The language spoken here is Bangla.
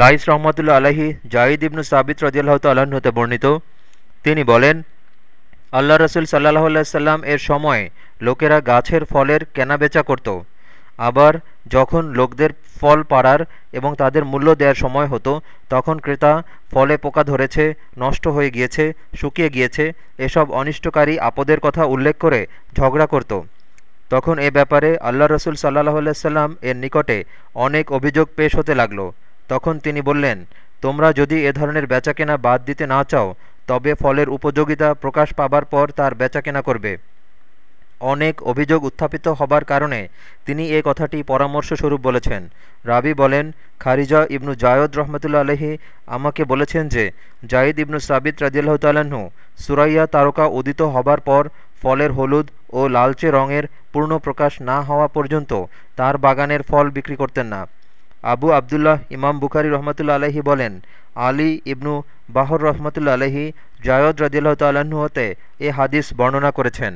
লাইস রহমতুল্লা আলহি জাহিদ ইবনু সাবিত রদিয়াল্লাহ তাল্লাহ্ন হতে বর্ণিত। তিনি বলেন, আল্লাহ রসুল সাল্লাহ সাল্লাম এর সময় লোকেরা গাছের ফলের কেনাবেচা করত। আবার যখন লোকদের ফল পাড়ার এবং তাদের মূল্য দেওয়ার সময় হতো, তখন ক্রেতা ফলে পোকা ধরেছে, নষ্ট হয়ে গিয়েছে, শুকিয়ে গিয়েছে, এসব অনিষ্টকারী আপদের কথা উল্লেখ করে ঝগড়া করত। তখন এ ব্যাপারে আল্লাহ রসুল সাল্লাহ সাল্লাম এর নিকটে অনেক অভিযোগ পেশ হতে লাগল। তখন তিনি বললেন, তোমরা যদি এ ধরনের বেচাকেনা বাদ দিতে না চাও, তবে ফলের উপযোগিতা প্রকাশ পাবার পর তার বেচাকেনা করবে। অনেক অভিযোগ উত্থাপিত হবার কারণে তিনি এ কথাটি পরামর্শস্বরূপ বলেছেন। রাবি বলেন, খারিজা ইবনু জায়দ রহমতুল্লা আলহি আমাকে বলেছেন যে জাইদ ইবনু সাবিত রাজিয়াল্লাহ তাল্লাহ্ন সুরাইয়া তারকা উদিত হবার পর ফলের হলুদ ও লালচে রঙের পূর্ণ প্রকাশ না হওয়া পর্যন্ত তার বাগানের ফল বিক্রি করতেন না। আবু আবদুল্লাহ ইমাম বুখারি রহমতুল্লা আলহি বলেন, আলী ইবনু বাহর রহমতুল্লা আলহি জায়দ রদিল্লাহ তাল্লাহ্ন হতে এ হাদিস বর্ণনা করেছেন।